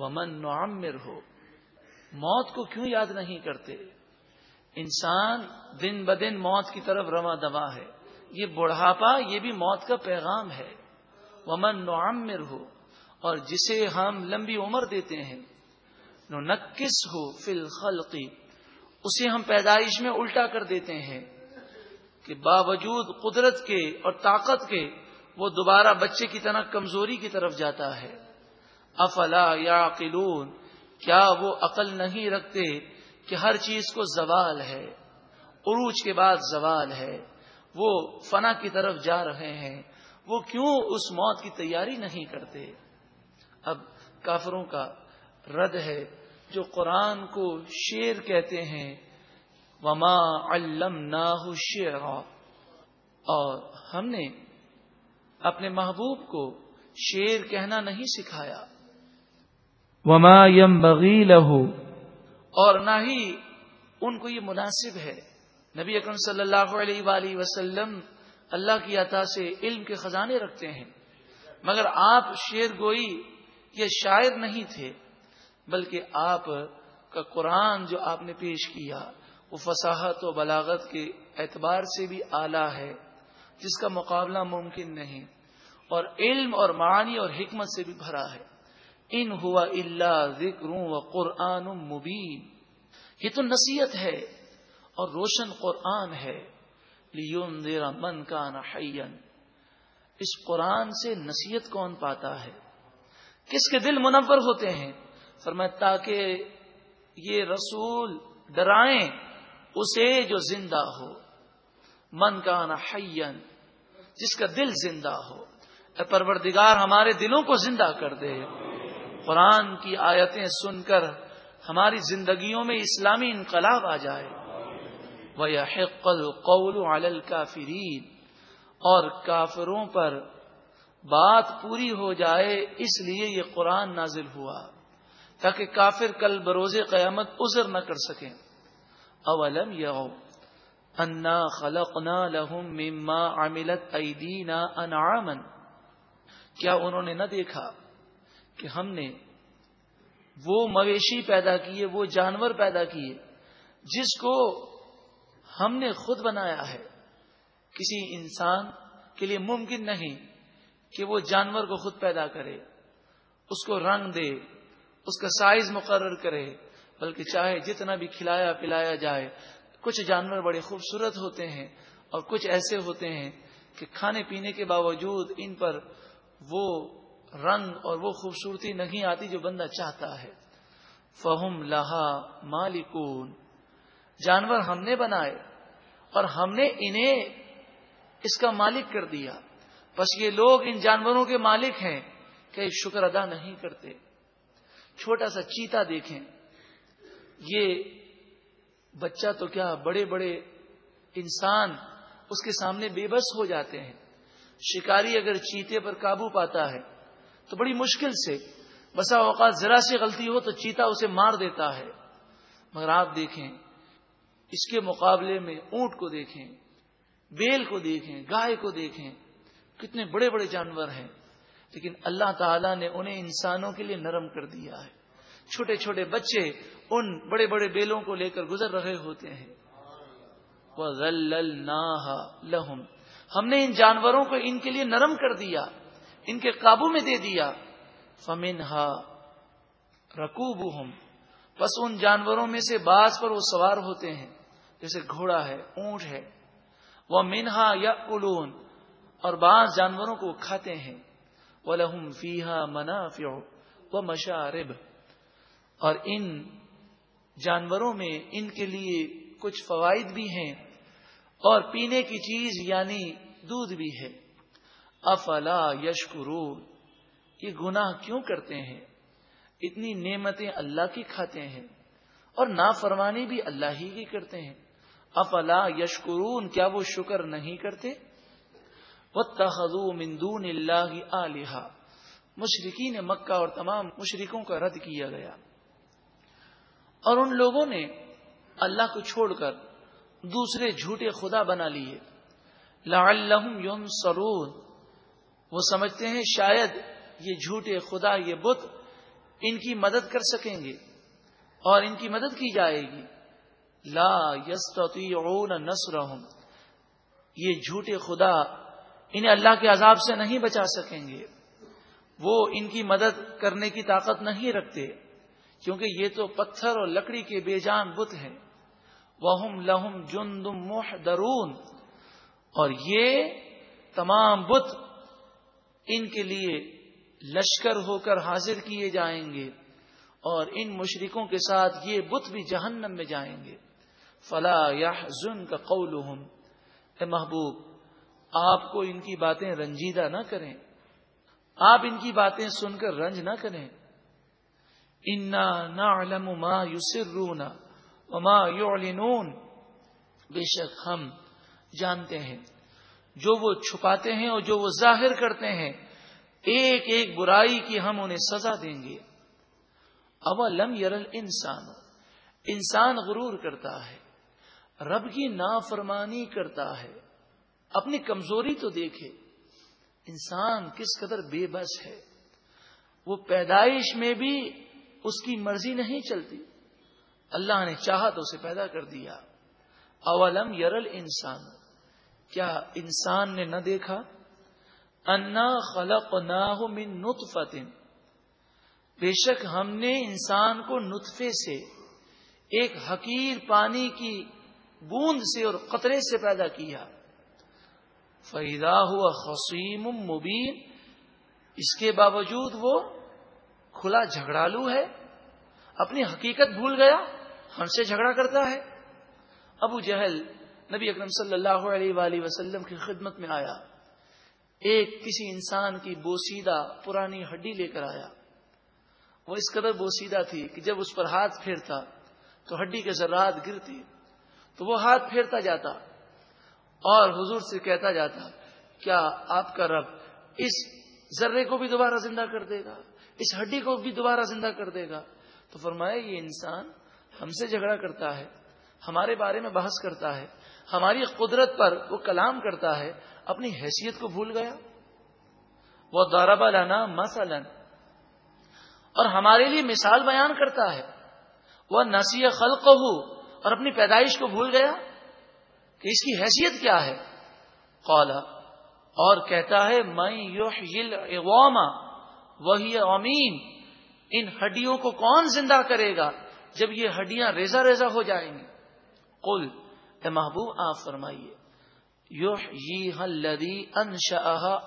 ومن نعمر ہو موت کو کیوں یاد نہیں کرتے؟ انسان دن بدن موت کی طرف رواں دوا ہے۔ یہ بڑھاپا، یہ بھی موت کا پیغام ہے۔ ومن نعمر ہو اور جسے ہم لمبی عمر دیتے ہیں۔ نکس ہو فل خلقی اسے ہم پیدائش میں الٹا کر دیتے ہیں۔ کہ باوجود قدرت کے اور طاقت کے وہ دوبارہ بچے کی طرح کمزوری کی طرف جاتا ہے۔ افلا یا قلون کیا وہ عقل نہیں رکھتے کہ ہر چیز کو زوال ہے، عروج کے بعد زوال ہے؟ وہ فنا کی طرف جا رہے ہیں، وہ کیوں اس موت کی تیاری نہیں کرتے؟ اب کافروں کا رد ہے جو قرآن کو شیر کہتے ہیں، وما علم نہ اور ہم نے اپنے محبوب کو شیر کہنا نہیں سکھایا۔ وما یم بغی لہو اور نہ ہی ان کو یہ مناسب ہے۔ نبی اکرم صلی اللہ علیہ وآلہ وسلم اللہ کی عطا سے علم کے خزانے رکھتے ہیں۔ مگر آپ شیر گوئی یہ شاعر نہیں تھے، بلکہ آپ کا قرآن جو آپ نے پیش کیا، وہ فصاحت و بلاغت کے اعتبار سے بھی اعلیٰ ہے، جس کا مقابلہ ممکن نہیں، اور علم اور معانی اور حکمت سے بھی بھرا ہے۔ ان ہوا اللہ ذکر و قرآن مبین۔ یہ تو نصیحت ہے اور روشن قرآن ہے۔ من کا نحین اس قرآن سے نصیحت کون پاتا ہے؟ کس کے دل منور ہوتے ہیں؟ فرمایا، تاکہ یہ رسول ڈرائیں، اسے جو زندہ ہو۔ من کا نحین جس کا دل زندہ ہو۔ اے پروردگار، ہمارے دلوں کو زندہ کر دے۔ قرآن کی آیتیں سن کر ہماری زندگیوں میں اسلامی انقلاب آ جائے۔ وہ قل قول الکافرین اور کافروں پر بات پوری ہو جائے اس لیے یہ قرآن نازل ہوا تاکہ کافر کل بروز قیامت ازر نہ کر سکیں۔ اولم یو انا خلقنا لهم مما عملت ایدینا انعاما۔ کیا انہوں نے نہ دیکھا؟ کہ ہم نے وہ مویشی پیدا کیے، وہ جانور پیدا کیے، جس کو ہم نے خود بنایا ہے۔ کسی انسان کے لیے ممکن نہیں کہ وہ جانور کو خود پیدا کرے، اس کو رنگ دے، اس کا سائز مقرر کرے، بلکہ چاہے جتنا بھی کھلایا پلایا جائے، کچھ جانور بڑے خوبصورت ہوتے ہیں اور کچھ ایسے ہوتے ہیں کہ کھانے پینے کے باوجود ان پر وہ رنگ اور وہ خوبصورتی نہیں آتی جو بندہ چاہتا ہے۔ فہم لہا مالکون جانور ہم نے بنائے اور ہم نے انہیں اس کا مالک کر دیا۔ بس یہ لوگ ان جانوروں کے مالک ہیں کہ شکر ادا نہیں کرتے۔ چھوٹا سا چیتا دیکھیں۔ یہ بچہ تو کیا بڑے بڑے انسان اس کے سامنے بے بس ہو جاتے ہیں۔ شکاری اگر چیتے پر قابو پاتا ہے تو بڑی مشکل سے۔ بسا اوقات ذرا سی غلطی ہو تو چیتا اسے مار دیتا ہے۔ مگر آپ دیکھیں، اس کے مقابلے میں اونٹ کو دیکھیں، بیل کو دیکھیں، گائے کو دیکھیں، کتنے بڑے بڑے جانور ہیں۔ لیکن اللہ تعالیٰ نے انہیں انسانوں کے لیے نرم کر دیا ہے۔ چھوٹے چھوٹے بچے ان بڑے بڑے بیلوں کو لے کر گزر رہے ہوتے ہیں۔ لہم ہم نے ان جانوروں کو ان کے لیے نرم کر دیا۔ ان کے قابو میں دے دیا۔ فمن ہا رقوب بس ان جانوروں میں سے بعض پر وہ سوار ہوتے ہیں۔ جیسے گھوڑا ہے، اونٹ ہے۔ وہ منہا یا الون اور بعض جانوروں کو کھاتے ہیں۔ وہ لہم فیحا منافع وہ مشارب اور ان جانوروں میں ان کے لیے کچھ فوائد بھی ہیں۔ اور پینے کی چیز یعنی دودھ بھی ہے۔ افلا یشکرو یہ گناہ کیوں کرتے ہیں؟ اتنی نعمتیں اللہ کی کھاتے ہیں اور نافرمانی بھی اللہ ہی کی کرتے ہیں۔ افلا یشکرون، کیا وہ شکر نہیں کرتے؟ وہ تحدو مندون اللہ علیہ مشرقین مکہ اور تمام مشرقوں کا رد کیا گیا۔ اور ان لوگوں نے اللہ کو چھوڑ کر دوسرے جھوٹے خدا بنا لیے۔ لعلہم یوم سرون وہ سمجھتے ہیں شاید یہ جھوٹے خدا، یہ بت ان کی مدد کر سکیں گے اور ان کی مدد کی جائے گی۔ لا یستطیعون نصرہم۔ یہ جھوٹے خدا انہیں اللہ کے عذاب سے نہیں بچا سکیں گے۔ وہ ان کی مدد کرنے کی طاقت نہیں رکھتے، کیونکہ یہ تو پتھر اور لکڑی کے بے جان بت ہیں۔ وہ لہم جندم محدرون اور یہ تمام بت ان کے لیے لشکر ہو کر حاضر کیے جائیں گے اور ان مشرکوں کے ساتھ یہ بت بھی جہنم میں جائیں گے۔ فلا یا کا قول اے محبوب، آپ کو ان کی باتیں رنجیدہ نہ کریں۔ آپ ان کی باتیں سن کر رنج نہ کریں۔ انا نعلم ما یسرون وما یعلنون بے شک ہم جانتے ہیں۔ جو وہ چھپاتے ہیں اور جو وہ ظاہر کرتے ہیں، ایک ایک برائی کی ہم انہیں سزا دیں گے۔ اولم یرل انسان انسان غرور کرتا ہے، رب کی نافرمانی کرتا ہے، اپنی کمزوری تو دیکھے۔ انسان کس قدر بے بس ہے۔ وہ پیدائش میں بھی اس کی مرضی نہیں چلتی۔ اللہ نے چاہا تو اسے پیدا کر دیا۔ اولم یرل انسان کیا انسان نے نہ دیکھا؟ انا خلق نہ من بے شک ہم نے انسان کو نطفے سے، ایک حقیر پانی کی بوند سے اور قطرے سے پیدا کیا۔ فیدا ہوا خسیم مبین اس کے باوجود وہ کھلا جھگڑالو ہے۔ اپنی حقیقت بھول گیا، ہم سے جھگڑا کرتا ہے۔ ابو جہل نبی اکرم صلی اللہ علیہ وآلہ وسلم کی خدمت میں آیا۔ ایک کسی انسان کی بوسیدہ پرانی ہڈی لے کر آیا۔ وہ اس قدر بوسیدہ تھی کہ جب اس پر ہاتھ پھیرتا تو ہڈی کے ذرات گرتی، تو وہ ہاتھ پھیرتا جاتا اور حضور سے کہتا جاتا، کیا آپ کا رب اس ذرے کو بھی دوبارہ زندہ کر دے گا؟ اس ہڈی کو بھی دوبارہ زندہ کر دے گا؟ تو فرمایا، یہ انسان ہم سے جھگڑا کرتا ہے، ہمارے بارے میں بحث کرتا ہے ہماری قدرت پر وہ کلام کرتا ہے، اپنی حیثیت کو بھول گیا۔ وہ دوربا لانا مثلاً۔ اور ہمارے لیے مثال بیان کرتا ہے۔ وہ نسی خلق ہو اور اپنی پیدائش کو بھول گیا کہ اس کی حیثیت کیا ہے۔ قولا اور کہتا ہے میں وہی امین۔ ان ہڈیوں کو کون زندہ کرے گا جب یہ ہڈیاں ریزا ریزا ہو جائیں گی۔ کل اے محبوب، آپ فرمائیے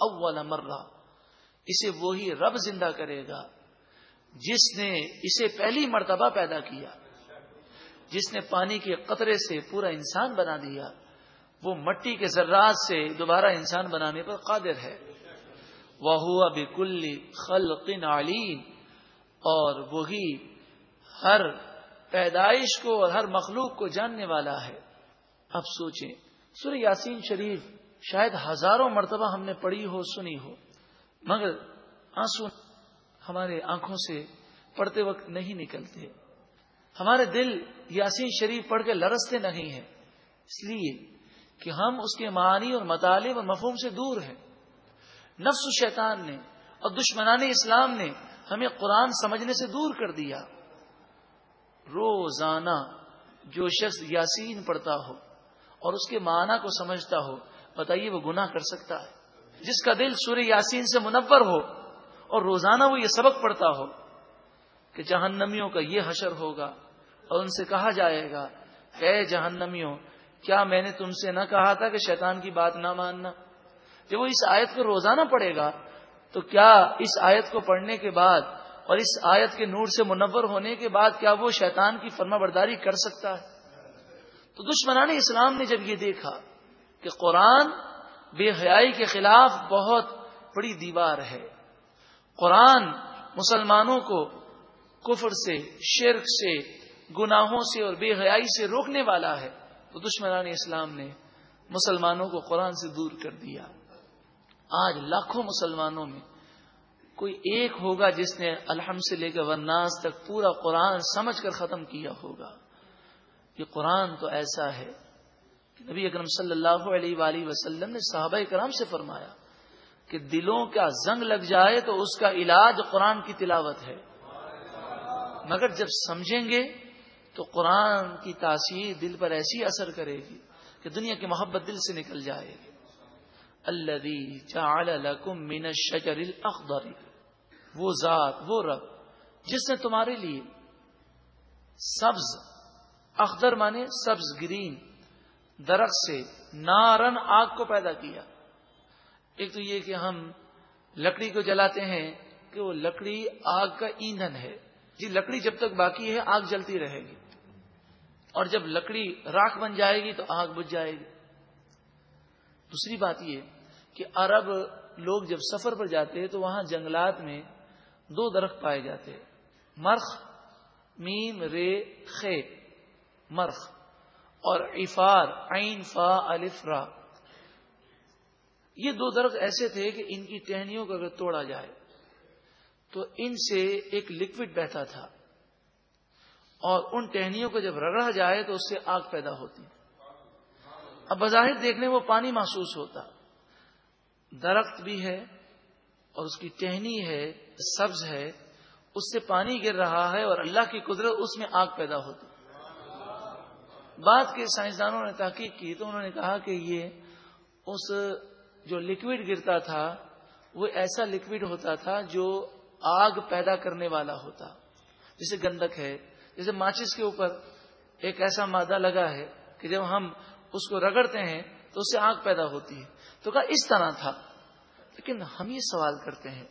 اول مرہ، اسے وہی رب زندہ کرے گا جس نے اسے پہلی مرتبہ پیدا کیا، جس نے پانی کے قطرے سے پورا انسان بنا دیا، وہ مٹی کے ذرات سے دوبارہ انسان بنانے پر قادر ہے۔ وہ ہوا بکل خلق علیم، اور وہی ہر پیدائش کو اور ہر مخلوق کو جاننے والا ہے۔ اب سوچیں۔ سر یاسین شریف شاید ہزاروں مرتبہ ہم نے پڑھی ہو، سنی ہو، مگر آنسو ہمارے آنکھوں سے پڑھتے وقت نہیں نکلتے۔ ہمارے دل یاسین شریف پڑھ کے لرستے نہیں ہیں، اس لیے کہ ہم اس کے معنی اور مطالب اور مفہوم سے دور ہیں۔ نفس و شیطان نے اور دشمنان اسلام نے ہمیں قرآن سمجھنے سے دور کر دیا۔ روزانہ جو شخص یاسین پڑھتا ہو اور اس کے معنی کو سمجھتا ہو، بتائیے وہ گناہ کر سکتا ہے۔ جس کا دل سورہ یاسین سے منور ہو اور روزانہ وہ یہ سبق پڑھتا ہو کہ جہنمیوں کا یہ حشر ہوگا اور ان سے کہا جائے گا، اے جہنمیوں، کیا میں نے تم سے نہ کہا تھا کہ شیطان کی بات نہ ماننا؟ جب وہ اس آیت کو روزانہ پڑھے گا تو کیا اس آیت کو پڑھنے کے بعد اور اس آیت کے نور سے منور ہونے کے بعد کیا وہ شیطان کی فرما برداری کر سکتا ہے؟ تو دشمنان اسلام نے جب یہ دیکھا کہ قرآن بے حیائی کے خلاف بہت بڑی دیوار ہے، قرآن مسلمانوں کو کفر سے، شرک سے، گناہوں سے اور بے حیائی سے روکنے والا ہے، تو دشمنان اسلام نے مسلمانوں کو قرآن سے دور کر دیا۔ آج لاکھوں مسلمانوں میں کوئی ایک ہوگا جس نے الحمد سے لے کر ورناس تک پورا قرآن سمجھ کر ختم کیا ہوگا۔ یہ قرآن تو ایسا ہے کہ نبی اکرم صلی اللہ علیہ وآلہ وسلم نے صحابہ کرام سے فرمایا کہ دلوں کا زنگ لگ جائے تو اس کا علاج قرآن کی تلاوت ہے۔ مگر جب سمجھیں گے تو قرآن کی تاثیر دل پر ایسی اثر کرے گی کہ دنیا کی محبت دل سے نکل جائے گی۔ اللہ من الشجر الاخضر۔ وہ ذات، وہ رب، جس نے تمہارے لیے سبز اخضر مانے سبز گرین، درخت سے نارن آگ کو پیدا کیا۔ ایک تو یہ کہ ہم لکڑی کو جلاتے ہیں کہ وہ لکڑی آگ کا ایندھن ہے۔ جی لکڑی جب تک باقی ہے، آگ جلتی رہے گی۔ اور جب لکڑی راکھ بن جائے گی تو آگ بجھ جائے گی۔ دوسری بات یہ کہ عرب لوگ جب سفر پر جاتے ہیں تو وہاں جنگلات میں دو درخت پائے جاتے مرخ، میم، رے، خے۔ مرخ اور افار عین، فا الفرا یہ دو درخت ایسے تھے کہ ان کی ٹہنیوں کو اگر توڑا جائے تو ان سے ایک لکوڈ بہتا تھا۔ اور ان ٹہنیوں کو جب رگڑا جائے تو اس سے آگ پیدا ہوتی۔ اب بظاہر دیکھنے وہ پانی محسوس ہوتا۔ درخت بھی ہے اور اس کی ٹہنی ہے، سبز ہے، اس سے پانی گر رہا ہے اور اللہ کی قدرت اس میں آگ پیدا ہوتی۔ بعد کے سائنسدانوں نے تحقیق کی تو انہوں نے کہا کہ یہ اس جو لکوڈ گرتا تھا، وہ ایسا لکوڈ ہوتا تھا جو آگ پیدا کرنے والا ہوتا۔ جیسے گندک ہے، جیسے ماچس کے اوپر ایک ایسا مادہ لگا ہے کہ جب ہم اس کو رگڑتے ہیں تو اس سے آگ پیدا ہوتی ہے۔ تو کہا اس طرح تھا۔ لیکن ہم یہ سوال کرتے ہیں،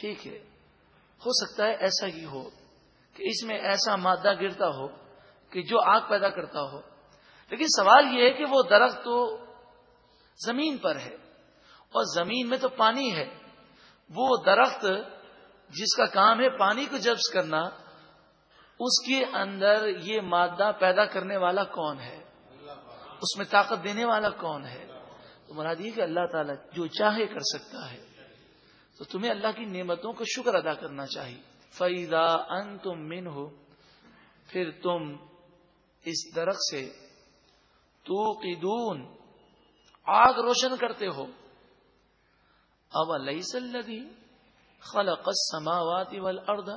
ٹھیک ہے، ہو سکتا ہے ایسا ہی ہو کہ اس میں ایسا مادہ گرتا ہو کہ جو آگ پیدا کرتا ہو۔ لیکن سوال یہ ہے کہ وہ درخت تو زمین پر ہے اور زمین میں تو پانی ہے۔ وہ درخت جس کا کام ہے پانی کو جبس کرنا، اس کے اندر یہ مادہ پیدا کرنے والا کون ہے؟ اس میں طاقت دینے والا کون ہے؟ تو مراد یہ کہ اللہ تعالیٰ جو چاہے کر سکتا ہے۔ تو تمہیں اللہ کی نعمتوں کا شکر ادا کرنا چاہیے۔ فیدا ان تم من ہو پھر تم اس درخت سے تو قیدون آگ روشن کرتے ہو۔ اب الدی خلق السماوات والارض؟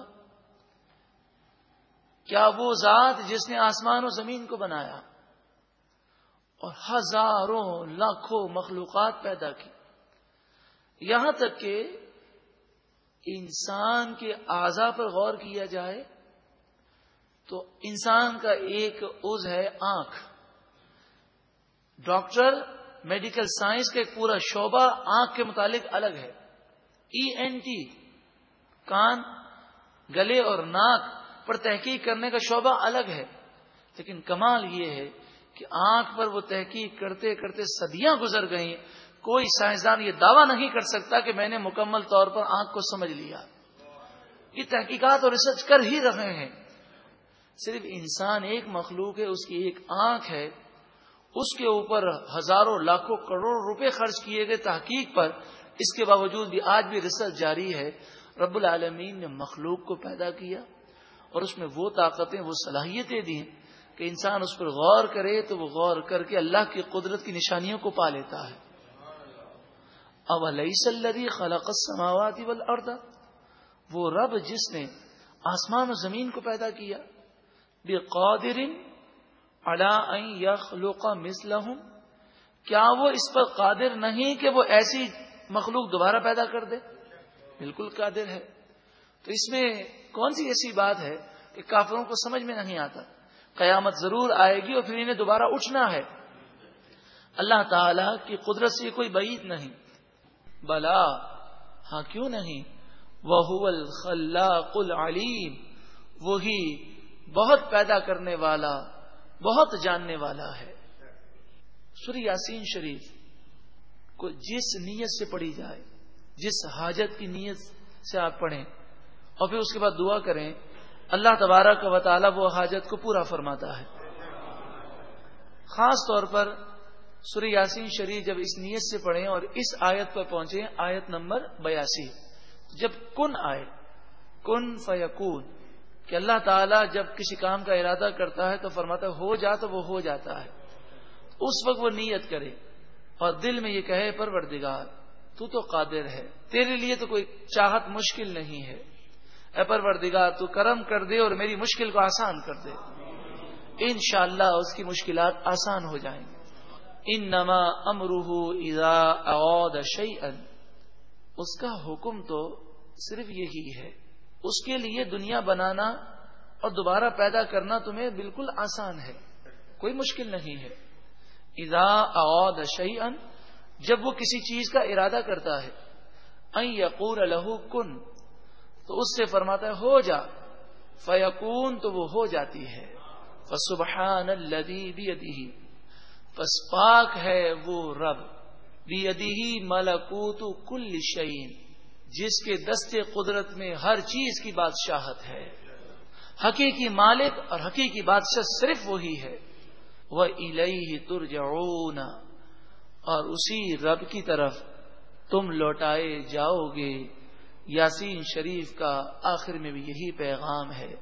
کیا وہ ذات جس نے آسمان و زمین کو بنایا اور ہزاروں لاکھوں مخلوقات پیدا کی؟ یہاں تک کہ انسان کے اعضا پر غور کیا جائے تو انسان کا ایک عز ہے آنکھ۔ ڈاکٹر، میڈیکل سائنس کا ایک پورا شعبہ آنکھ کے متعلق الگ ہے۔ ای این ٹی، کان، گلے اور ناک پر تحقیق کرنے کا شعبہ الگ ہے۔ لیکن کمال یہ ہے کہ آنکھ پر وہ تحقیق کرتے کرتے صدیاں گزر گئیں۔ کوئی سائنسدان یہ دعویٰ نہیں کر سکتا کہ میں نے مکمل طور پر آنکھ کو سمجھ لیا۔ یہ تحقیقات اور ریسرچ کر ہی رہے ہیں۔ صرف انسان ایک مخلوق ہے، اس کی ایک آنکھ ہے، اس کے اوپر ہزاروں لاکھوں کروڑ روپے خرچ کیے گئے تحقیق پر، اس کے باوجود بھی آج بھی ریسرچ جاری ہے، رب العالمین نے مخلوق کو پیدا کیا اور اس میں وہ طاقتیں، وہ صلاحیتیں دی کہ انسان اس پر غور کرے تو وہ غور کر کے اللہ کی قدرت کی نشانیوں کو پا لیتا ہے۔ اب علیہ خلق السماوات والارض؟ وہ رب جس نے آسمان و زمین کو پیدا کیا۔ بقادر على يخلق مثلهم کیا وہ اس پر قادر نہیں کہ وہ ایسی مخلوق دوبارہ پیدا کر دے؟ بالکل قادر ہے۔ تو اس میں کون سی ایسی بات ہے کہ کافروں کو سمجھ میں نہیں آتا؟ قیامت ضرور آئے گی اور پھر انہیں دوبارہ اٹھنا ہے۔ اللہ تعالی کی قدرت سے کوئی بعید نہیں۔ بلا ہاں کیوں نہیں؟ وہ الخلاق العلیم۔ وہی بہت پیدا کرنے والا، بہت جاننے والا ہے۔ سوری یاسین شریف کو جس نیت سے پڑھی جائے، جس حاجت کی نیت سے آپ پڑھیں اور پھر اس کے بعد دعا کریں، اللہ تبارہ کا وطالعہ وہ حاجت کو پورا فرماتا ہے۔ خاص طور پر سوری یاسین شریف جب اس نیت سے پڑھیں اور اس آیت پر پہنچے آیت نمبر بیاسی۔ جب کن آئے، کن فیقون کہ اللہ تعالیٰ جب کسی کام کا ارادہ کرتا ہے تو فرماتا ہو جا تو وہ ہو جاتا ہے۔ اس وقت وہ نیت کرے اور دل میں یہ کہے، پروردگار، تو تو قادر ہے۔ تیرے لیے تو کوئی چاہت مشکل نہیں ہے۔ اے پروردگار، تو کرم کر دے اور میری مشکل کو آسان کر دے۔ انشاءاللہ اس کی مشکلات آسان ہو جائیں گے ان نما امروح ادا اود شعین اس کا حکم تو صرف یہی ہے۔ اس کے لیے دنیا بنانا اور دوبارہ پیدا کرنا تمہیں بالکل آسان ہے، کوئی مشکل نہیں ہے۔ ادا اود شعین جب وہ کسی چیز کا ارادہ کرتا ہے یقور لہو کن، تو اس سے فرماتا ہے، ہو جا۔ فیقون تو وہ ہو جاتی ہے۔ فسبحان الذي بيده پس پاک ہے وہ رب۔ بیدی ملکوت کل شعین جس کے دستے قدرت میں ہر چیز کی بادشاہت ہے۔ حقیقی مالک اور حقیقی بادشاہ صرف وہی ہے۔ وہ الہی ترجعون۔ اور اسی رب کی طرف تم لوٹائے جاؤ گے۔ یاسین شریف کا آخر میں بھی یہی پیغام ہے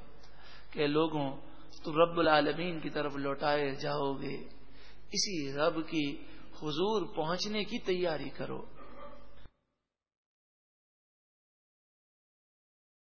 کہ لوگوں تو رب العالمین کی طرف لوٹائے جاؤ گے۔ اسی رب کی حضور پہنچنے کی تیاری کرو۔